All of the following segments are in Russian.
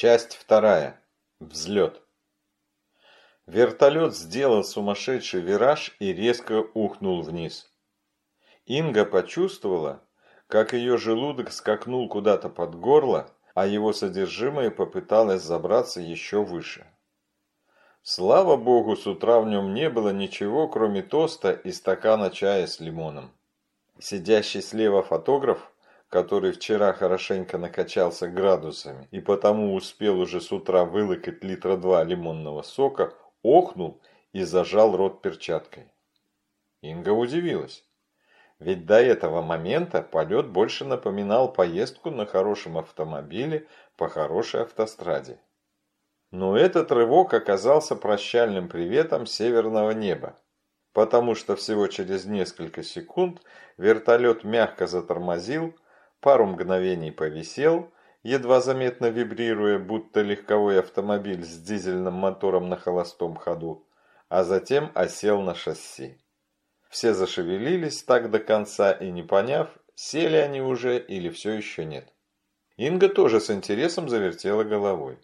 Часть вторая. Взлет. Вертолет сделал сумасшедший вираж и резко ухнул вниз. Инга почувствовала, как ее желудок скакнул куда-то под горло, а его содержимое попыталось забраться еще выше. Слава богу, с утра в нем не было ничего, кроме тоста и стакана чая с лимоном. Сидящий слева фотограф который вчера хорошенько накачался градусами и потому успел уже с утра вылокать литра два лимонного сока, охнул и зажал рот перчаткой. Инга удивилась. Ведь до этого момента полет больше напоминал поездку на хорошем автомобиле по хорошей автостраде. Но этот рывок оказался прощальным приветом северного неба, потому что всего через несколько секунд вертолет мягко затормозил, пару мгновений повисел, едва заметно вибрируя, будто легковой автомобиль с дизельным мотором на холостом ходу, а затем осел на шасси. Все зашевелились так до конца и не поняв, сели они уже или все еще нет. Инга тоже с интересом завертела головой.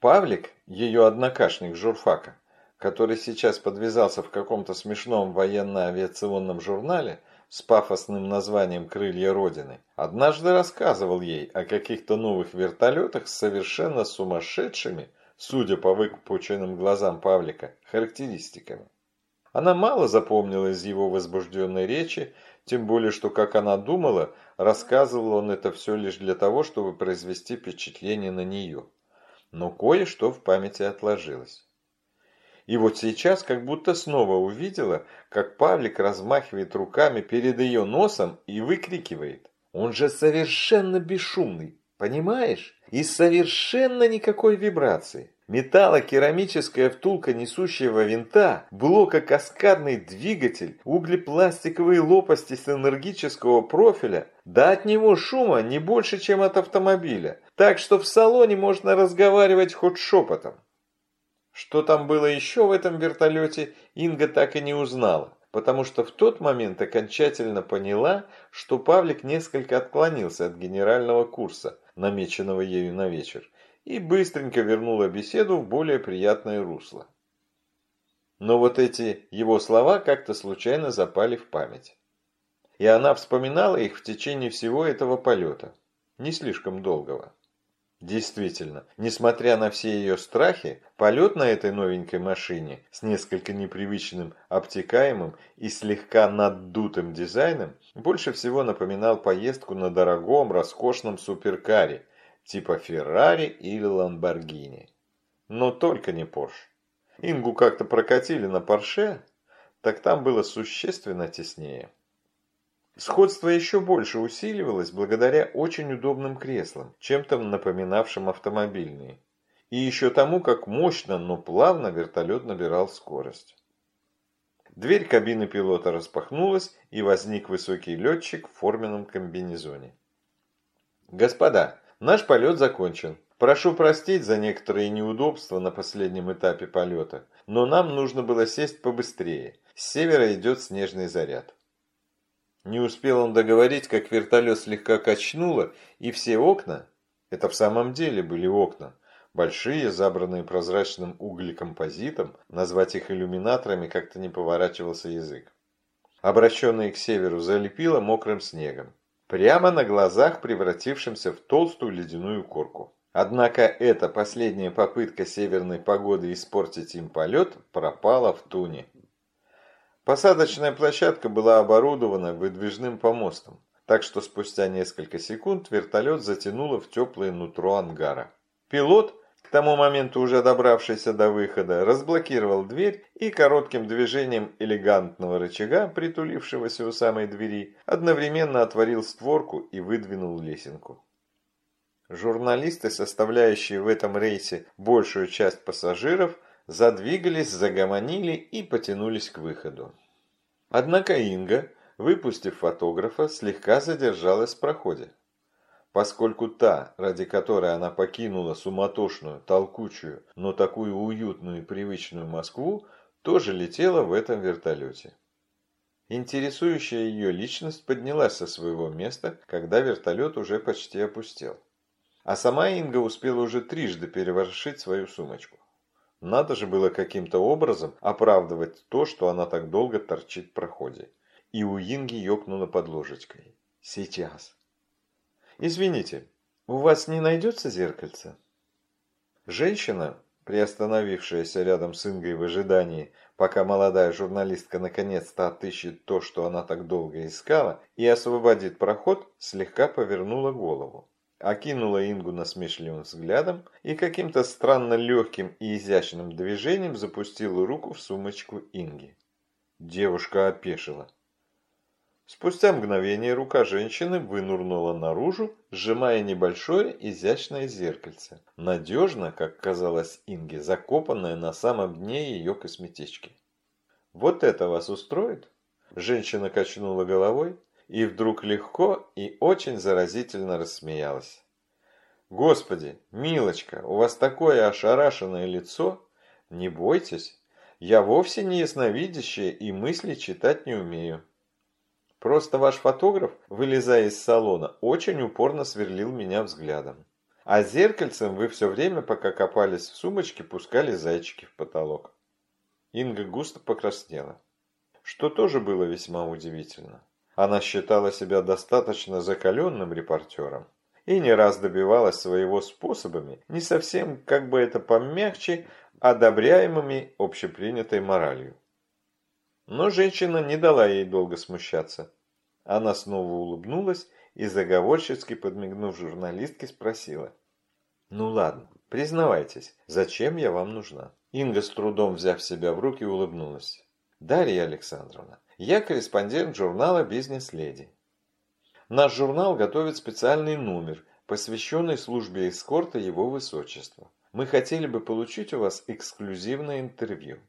Павлик, ее однокашник журфака, который сейчас подвязался в каком-то смешном военно-авиационном журнале, с пафосным названием «Крылья Родины», однажды рассказывал ей о каких-то новых вертолетах с совершенно сумасшедшими, судя по выпученным глазам Павлика, характеристиками. Она мало запомнила из его возбужденной речи, тем более, что, как она думала, рассказывал он это все лишь для того, чтобы произвести впечатление на нее. Но кое-что в памяти отложилось. И вот сейчас как будто снова увидела, как Павлик размахивает руками перед ее носом и выкрикивает. Он же совершенно бесшумный, понимаешь? И совершенно никакой вибрации. Металлокерамическая втулка несущего винта, блококаскадный двигатель, углепластиковые лопасти с энергического профиля, да от него шума не больше, чем от автомобиля. Так что в салоне можно разговаривать хоть шепотом. Что там было еще в этом вертолете, Инга так и не узнала, потому что в тот момент окончательно поняла, что Павлик несколько отклонился от генерального курса, намеченного ею на вечер, и быстренько вернула беседу в более приятное русло. Но вот эти его слова как-то случайно запали в память. И она вспоминала их в течение всего этого полета, не слишком долгого. Действительно, несмотря на все ее страхи, полет на этой новенькой машине с несколько непривычным, обтекаемым и слегка наддутым дизайном больше всего напоминал поездку на дорогом, роскошном суперкаре, типа Феррари или Ламборгини. Но только не Порш. Ингу как-то прокатили на Порше, так там было существенно теснее. Сходство еще больше усиливалось благодаря очень удобным креслам, чем-то напоминавшим автомобильные. И еще тому, как мощно, но плавно вертолет набирал скорость. Дверь кабины пилота распахнулась, и возник высокий летчик в форменном комбинезоне. «Господа, наш полет закончен. Прошу простить за некоторые неудобства на последнем этапе полета, но нам нужно было сесть побыстрее. С севера идет снежный заряд». Не успел он договорить, как вертолет слегка качнуло, и все окна, это в самом деле были окна, большие, забранные прозрачным углекомпозитом, назвать их иллюминаторами как-то не поворачивался язык. Обращенные к северу залепило мокрым снегом, прямо на глазах превратившимся в толстую ледяную корку. Однако эта последняя попытка северной погоды испортить им полет пропала в туне. Посадочная площадка была оборудована выдвижным помостом, так что спустя несколько секунд вертолет затянуло в теплое нутро ангара. Пилот, к тому моменту уже добравшийся до выхода, разблокировал дверь и коротким движением элегантного рычага, притулившегося у самой двери, одновременно отворил створку и выдвинул лесенку. Журналисты, составляющие в этом рейсе большую часть пассажиров, задвигались, загомонили и потянулись к выходу. Однако Инга, выпустив фотографа, слегка задержалась в проходе. Поскольку та, ради которой она покинула суматошную, толкучую, но такую уютную и привычную Москву, тоже летела в этом вертолете. Интересующая ее личность поднялась со своего места, когда вертолет уже почти опустел. А сама Инга успела уже трижды переворшить свою сумочку. Надо же было каким-то образом оправдывать то, что она так долго торчит в проходе. И у Инги ёкнула под ложечкой. Сейчас. Извините, у вас не найдется зеркальце? Женщина, приостановившаяся рядом с Ингой в ожидании, пока молодая журналистка наконец-то отыщет то, что она так долго искала, и освободит проход, слегка повернула голову. Окинула Ингу насмешливым взглядом и каким-то странно легким и изящным движением запустила руку в сумочку Инги. Девушка опешила. Спустя мгновение рука женщины вынурнула наружу, сжимая небольшое изящное зеркальце, надежно, как казалось Инге, закопанное на самом дне ее косметички. «Вот это вас устроит?» Женщина качнула головой и вдруг легко и очень заразительно рассмеялась. «Господи, милочка, у вас такое ошарашенное лицо! Не бойтесь, я вовсе не ясновидящая и мысли читать не умею». Просто ваш фотограф, вылезая из салона, очень упорно сверлил меня взглядом. А зеркальцем вы все время, пока копались в сумочке, пускали зайчики в потолок. Инга густо покраснела, что тоже было весьма удивительно. Она считала себя достаточно закаленным репортером и не раз добивалась своего способами, не совсем, как бы это помягче, одобряемыми общепринятой моралью. Но женщина не дала ей долго смущаться. Она снова улыбнулась и, заговорчески подмигнув журналистке, спросила. «Ну ладно, признавайтесь, зачем я вам нужна?» Инга, с трудом взяв себя в руки, улыбнулась. «Дарья Александровна, я корреспондент журнала «Бизнес-леди». Наш журнал готовит специальный номер, посвященный службе эскорта его высочества. Мы хотели бы получить у вас эксклюзивное интервью.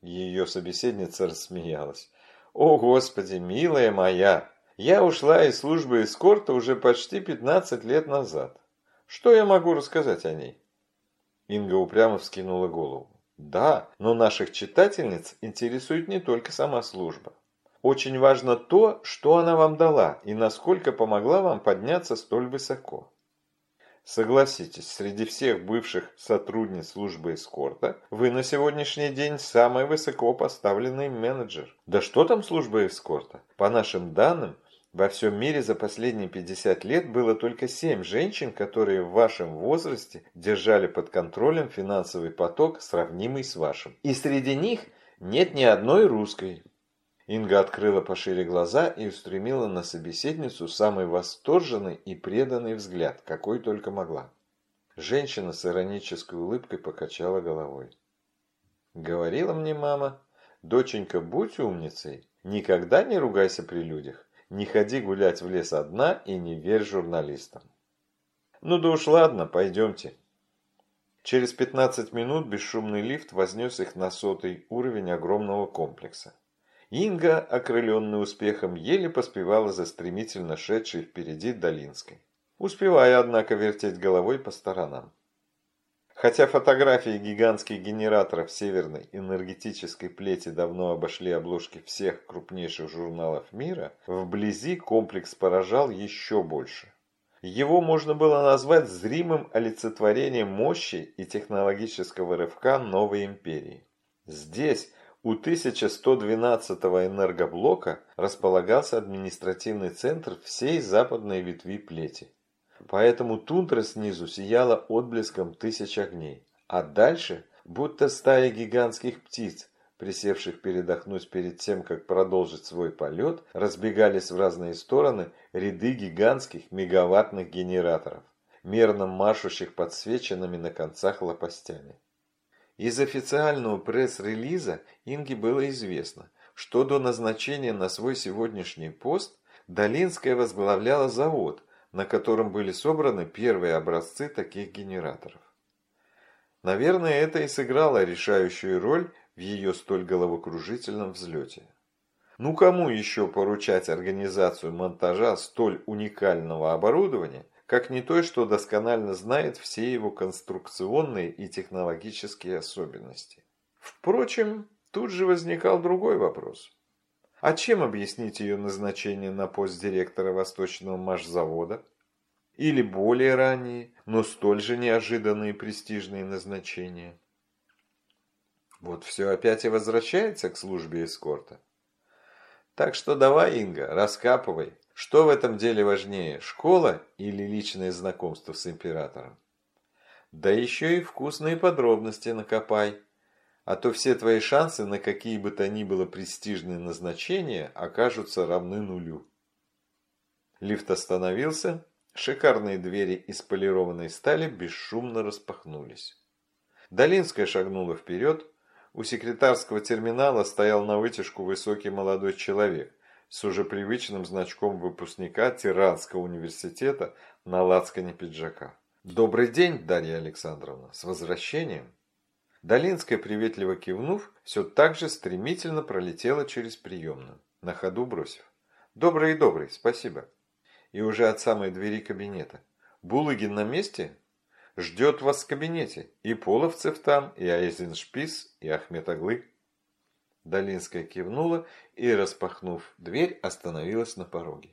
Ее собеседница рассмеялась. «О, Господи, милая моя! Я ушла из службы эскорта уже почти 15 лет назад. Что я могу рассказать о ней?» Инга упрямо вскинула голову. «Да, но наших читательниц интересует не только сама служба. Очень важно то, что она вам дала и насколько помогла вам подняться столь высоко. Согласитесь, среди всех бывших сотрудниц службы эскорта вы на сегодняшний день самый высоко поставленный менеджер. Да что там служба эскорта? По нашим данным, во всем мире за последние 50 лет было только 7 женщин, которые в вашем возрасте держали под контролем финансовый поток, сравнимый с вашим. И среди них нет ни одной русской. Инга открыла пошире глаза и устремила на собеседницу самый восторженный и преданный взгляд, какой только могла. Женщина с иронической улыбкой покачала головой. «Говорила мне мама, доченька, будь умницей, никогда не ругайся при людях, не ходи гулять в лес одна и не верь журналистам». «Ну да уж ладно, пойдемте». Через 15 минут бесшумный лифт вознес их на сотый уровень огромного комплекса. Инга, окрыленная успехом, еле поспевала за стремительно шедшей впереди Долинской. Успевая, однако, вертеть головой по сторонам. Хотя фотографии гигантских генераторов северной энергетической плети давно обошли обложки всех крупнейших журналов мира, вблизи комплекс поражал еще больше. Его можно было назвать зримым олицетворением мощи и технологического рывка новой империи. Здесь, у 1112-го энергоблока располагался административный центр всей западной ветви плети. Поэтому тундра снизу сияла отблеском тысяч огней. А дальше, будто стая гигантских птиц, присевших передохнуть перед тем, как продолжить свой полет, разбегались в разные стороны ряды гигантских мегаваттных генераторов, мерно машущих подсвеченными на концах лопастями. Из официального пресс-релиза Инге было известно, что до назначения на свой сегодняшний пост Долинская возглавляла завод, на котором были собраны первые образцы таких генераторов. Наверное, это и сыграло решающую роль в ее столь головокружительном взлете. Ну кому еще поручать организацию монтажа столь уникального оборудования – как не той, что досконально знает все его конструкционные и технологические особенности. Впрочем, тут же возникал другой вопрос. А чем объяснить ее назначение на пост директора Восточного машзавода? или более ранние, но столь же неожиданные престижные назначения. Вот все опять и возвращается к службе эскорта. Так что давай, Инга, раскапывай, что в этом деле важнее, школа или личное знакомство с императором? Да еще и вкусные подробности накопай, а то все твои шансы на какие бы то ни было престижные назначения окажутся равны нулю. Лифт остановился, шикарные двери из полированной стали бесшумно распахнулись. Долинская шагнула вперед, у секретарского терминала стоял на вытяжку высокий молодой человек с уже привычным значком выпускника Тиранского университета на лацкане пиджака. «Добрый день, Дарья Александровна, с возвращением!» Долинская, приветливо кивнув, все так же стремительно пролетела через приемную, на ходу бросив. «Добрый и добрый, спасибо!» И уже от самой двери кабинета. «Булыгин на месте?» Ждет вас в кабинете. И Половцев там, и Айзеншпис, и Ахметоглы. Долинская кивнула и, распахнув дверь, остановилась на пороге.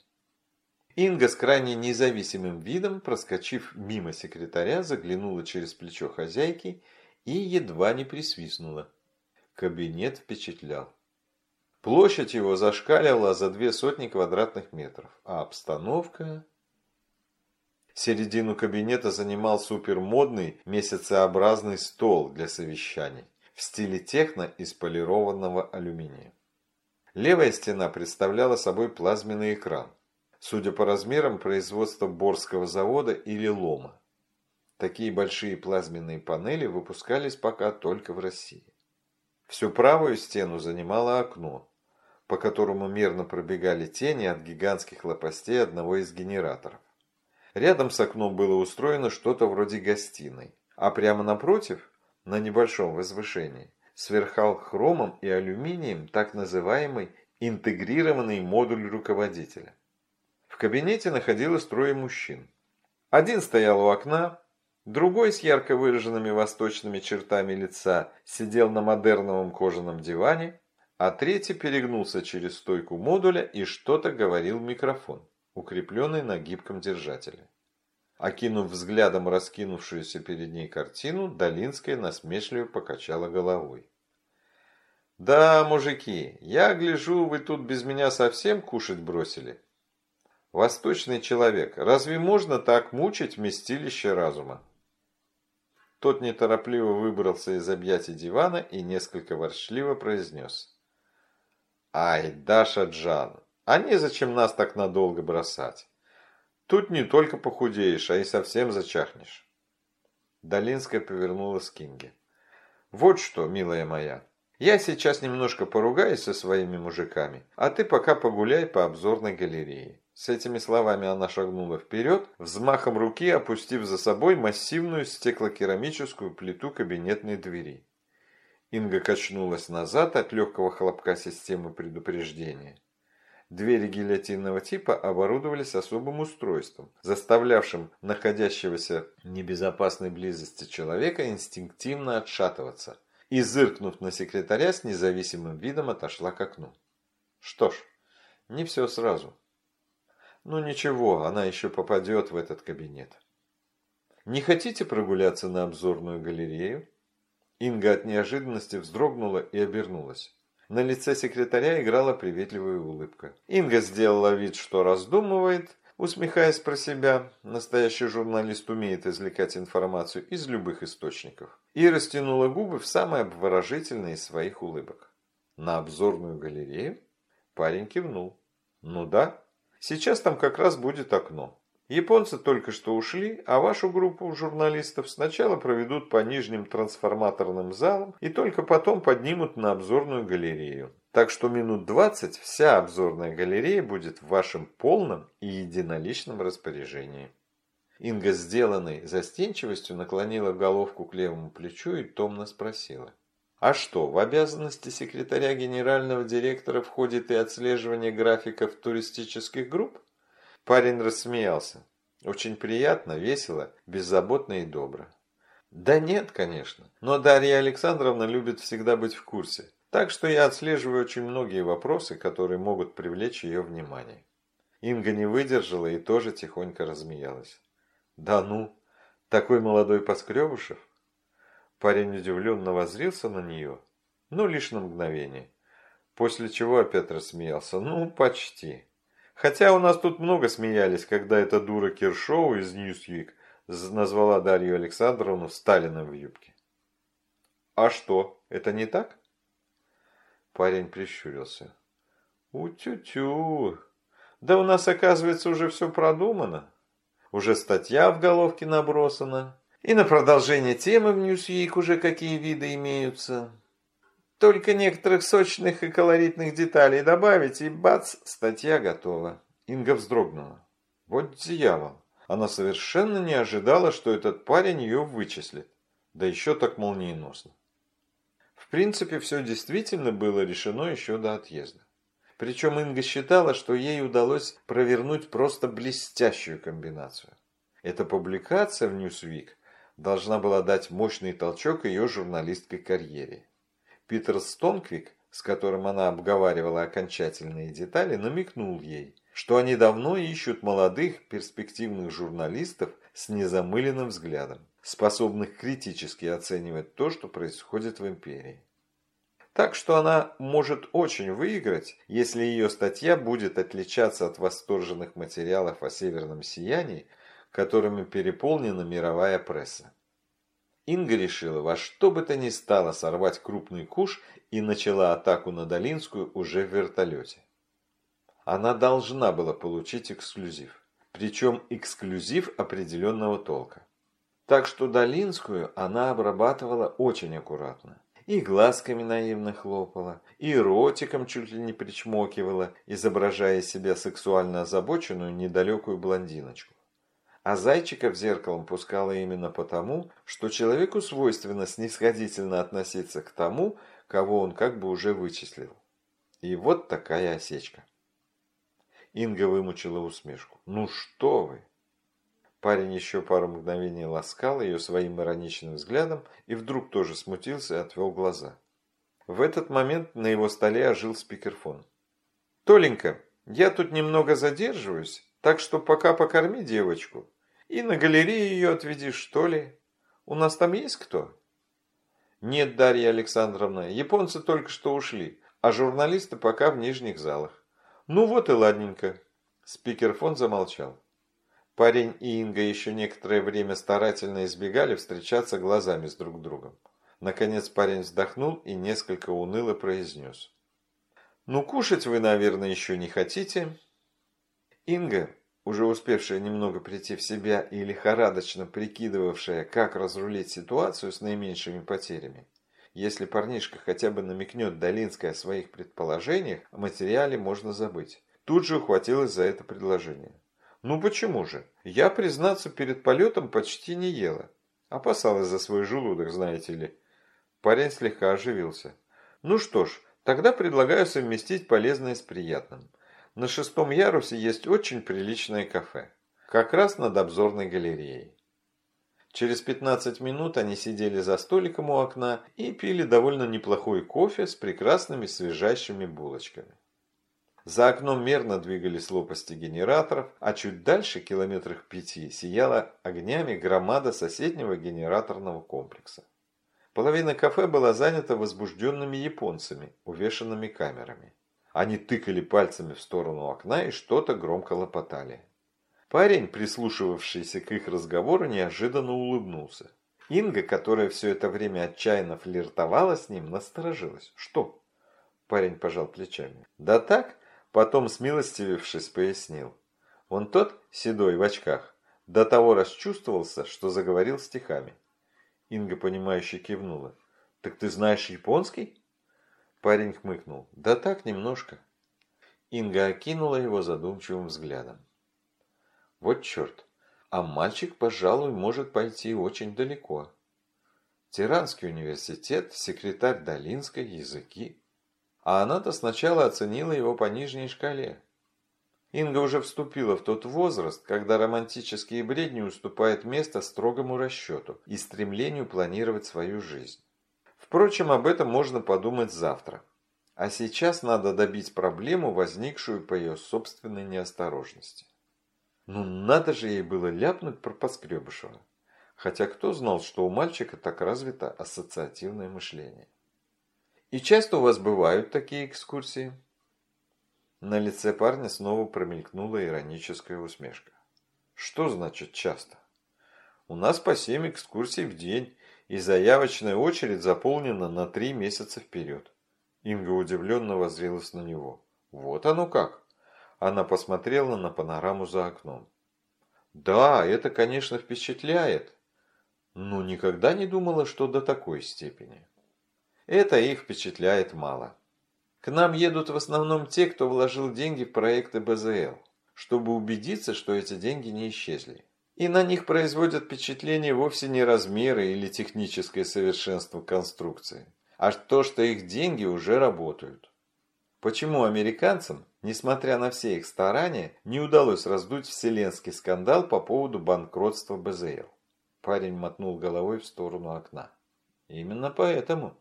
Инга с крайне независимым видом, проскочив мимо секретаря, заглянула через плечо хозяйки и едва не присвистнула. Кабинет впечатлял. Площадь его зашкаливала за две сотни квадратных метров, а обстановка... Середину кабинета занимал супермодный месяцеобразный стол для совещаний в стиле техно из полированного алюминия. Левая стена представляла собой плазменный экран, судя по размерам производства Борского завода или Лома. Такие большие плазменные панели выпускались пока только в России. Всю правую стену занимало окно, по которому мерно пробегали тени от гигантских лопастей одного из генераторов. Рядом с окном было устроено что-то вроде гостиной, а прямо напротив, на небольшом возвышении, сверхал хромом и алюминием так называемый интегрированный модуль руководителя. В кабинете находилось трое мужчин. Один стоял у окна, другой с ярко выраженными восточными чертами лица сидел на модерновом кожаном диване, а третий перегнулся через стойку модуля и что-то говорил в микрофон укрепленный на гибком держателе. Окинув взглядом раскинувшуюся перед ней картину, Долинская насмешливо покачала головой. «Да, мужики, я гляжу, вы тут без меня совсем кушать бросили. Восточный человек, разве можно так мучить вместилище разума?» Тот неторопливо выбрался из объятий дивана и несколько ворчливо произнес. «Ай, Даша Джан, а незачем нас так надолго бросать. Тут не только похудеешь, а и совсем зачахнешь. Долинская повернулась к Кинге. Вот что, милая моя, я сейчас немножко поругаюсь со своими мужиками, а ты пока погуляй по обзорной галерее. С этими словами она шагнула вперед, взмахом руки опустив за собой массивную стеклокерамическую плиту кабинетной двери. Инга качнулась назад от легкого хлопка системы предупреждения. Двери гильотинного типа оборудовались особым устройством, заставлявшим находящегося в небезопасной близости человека инстинктивно отшатываться, и, зыркнув на секретаря, с независимым видом отошла к окну. Что ж, не все сразу. Ну ничего, она еще попадет в этот кабинет. Не хотите прогуляться на обзорную галерею? Инга от неожиданности вздрогнула и обернулась. На лице секретаря играла приветливая улыбка. Инга сделала вид, что раздумывает, усмехаясь про себя. Настоящий журналист умеет извлекать информацию из любых источников. И растянула губы в самой обворожительной из своих улыбок. На обзорную галерею? Парень кивнул. Ну да, сейчас там как раз будет окно. Японцы только что ушли, а вашу группу журналистов сначала проведут по нижним трансформаторным залам и только потом поднимут на обзорную галерею. Так что минут 20 вся обзорная галерея будет в вашем полном и единоличном распоряжении. Инга, сделанной застенчивостью, наклонила головку к левому плечу и томно спросила. А что, в обязанности секретаря генерального директора входит и отслеживание графиков туристических групп? Парень рассмеялся. Очень приятно, весело, беззаботно и добро. Да нет, конечно, но Дарья Александровна любит всегда быть в курсе. Так что я отслеживаю очень многие вопросы, которые могут привлечь ее внимание. Инга не выдержала и тоже тихонько размеялась. Да ну, такой молодой Поскребышев? Парень удивленно возрился на нее, но лишь на мгновение. После чего опять рассмеялся. Ну, почти. Хотя у нас тут много смеялись, когда эта дура Киршоу из Ньюсвик назвала Дарью Александровну Сталином в юбке. А что, это не так? Парень прищурился. У-тю-тю. Да у нас, оказывается, уже все продумано. Уже статья в головке набросана. И на продолжение темы в Ньюсвик уже какие виды имеются. Только некоторых сочных и колоритных деталей добавить, и бац, статья готова. Инга вздрогнула. Вот дьявол. Она совершенно не ожидала, что этот парень ее вычислит. Да еще так молниеносно. В принципе, все действительно было решено еще до отъезда. Причем Инга считала, что ей удалось провернуть просто блестящую комбинацию. Эта публикация в Newsweek должна была дать мощный толчок ее журналистской карьере. Питер Стонквик, с которым она обговаривала окончательные детали, намекнул ей, что они давно ищут молодых перспективных журналистов с незамыленным взглядом, способных критически оценивать то, что происходит в империи. Так что она может очень выиграть, если ее статья будет отличаться от восторженных материалов о северном сиянии, которыми переполнена мировая пресса. Инга решила во что бы то ни стало сорвать крупный куш и начала атаку на Долинскую уже в вертолете. Она должна была получить эксклюзив. Причем эксклюзив определенного толка. Так что Долинскую она обрабатывала очень аккуратно. И глазками наивно хлопала, и ротиком чуть ли не причмокивала, изображая себя сексуально озабоченную недалекую блондиночку. А зайчика в зеркалом пускала именно потому, что человеку свойственно снисходительно относиться к тому, кого он как бы уже вычислил. И вот такая осечка. Инга вымучила усмешку. «Ну что вы!» Парень еще пару мгновений ласкал ее своим ироничным взглядом и вдруг тоже смутился и отвел глаза. В этот момент на его столе ожил спикерфон. «Толенька, я тут немного задерживаюсь, так что пока покорми девочку. И на галерею ее отведи, что ли? У нас там есть кто? Нет, Дарья Александровна, японцы только что ушли, а журналисты пока в нижних залах. Ну вот и ладненько. Спикерфон замолчал. Парень и Инга еще некоторое время старательно избегали встречаться глазами с друг другом. Наконец парень вздохнул и несколько уныло произнес. «Ну, кушать вы, наверное, еще не хотите?» Инга, уже успевшая немного прийти в себя и лихорадочно прикидывавшая, как разрулить ситуацию с наименьшими потерями. Если парнишка хотя бы намекнет Долинской о своих предположениях, о материале можно забыть. Тут же ухватилась за это предложение. Ну почему же? Я, признаться, перед полетом почти не ела. Опасалась за свой желудок, знаете ли. Парень слегка оживился. Ну что ж, тогда предлагаю совместить полезное с приятным. На шестом ярусе есть очень приличное кафе. Как раз над обзорной галереей. Через 15 минут они сидели за столиком у окна и пили довольно неплохой кофе с прекрасными свежайшими булочками. За окном мерно двигались лопасти генераторов, а чуть дальше, километрах пяти, сияла огнями громада соседнего генераторного комплекса. Половина кафе была занята возбужденными японцами, увешанными камерами. Они тыкали пальцами в сторону окна и что-то громко лопотали. Парень, прислушивавшийся к их разговору, неожиданно улыбнулся. Инга, которая все это время отчаянно флиртовала с ним, насторожилась. «Что?» Парень пожал плечами. «Да так?» Потом, смилостивившись, пояснил. Он тот, седой, в очках, до того расчувствовался, что заговорил стихами. Инга, понимающе кивнула. «Так ты знаешь японский?» Парень хмыкнул. «Да так, немножко». Инга окинула его задумчивым взглядом. «Вот черт, а мальчик, пожалуй, может пойти очень далеко. Тиранский университет, секретарь Долинской, языки. А она-то сначала оценила его по нижней шкале. Инга уже вступила в тот возраст, когда романтические бредни уступают место строгому расчету и стремлению планировать свою жизнь. Впрочем, об этом можно подумать завтра. А сейчас надо добить проблему, возникшую по ее собственной неосторожности. Ну надо же ей было ляпнуть про Поскребышева. Хотя кто знал, что у мальчика так развито ассоциативное мышление. И часто у вас бывают такие экскурсии? На лице парня снова промелькнула ироническая усмешка. Что значит часто? У нас по семь экскурсий в день, и заявочная очередь заполнена на три месяца вперед. Инга удивленно воззрелась на него. Вот оно как. Она посмотрела на панораму за окном. Да, это, конечно, впечатляет, но никогда не думала, что до такой степени. Это их впечатляет мало. К нам едут в основном те, кто вложил деньги в проекты БЗЛ, чтобы убедиться, что эти деньги не исчезли. И на них производят впечатление вовсе не размеры или техническое совершенство конструкции, а то, что их деньги уже работают. Почему американцам, несмотря на все их старания, не удалось раздуть вселенский скандал по поводу банкротства БЗЛ? Парень мотнул головой в сторону окна. Именно поэтому.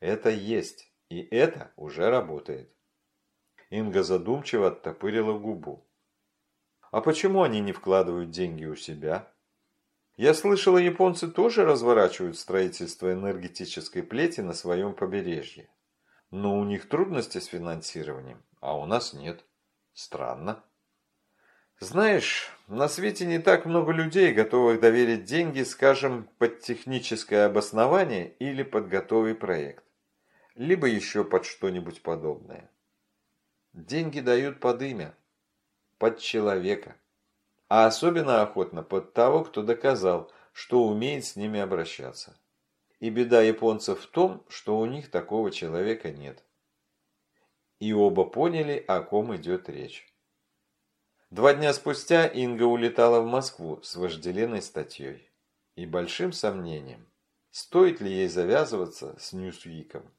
Это есть, и это уже работает. Инга задумчиво оттопырила губу. А почему они не вкладывают деньги у себя? Я слышала, японцы тоже разворачивают строительство энергетической плети на своем побережье. Но у них трудности с финансированием, а у нас нет. Странно. Знаешь, на свете не так много людей, готовых доверить деньги, скажем, под техническое обоснование или под готовый проект. Либо еще под что-нибудь подобное. Деньги дают под имя, под человека. А особенно охотно под того, кто доказал, что умеет с ними обращаться. И беда японцев в том, что у них такого человека нет. И оба поняли, о ком идет речь. Два дня спустя Инга улетала в Москву с вожделенной статьей и большим сомнением, стоит ли ей завязываться с Ньюсвиком.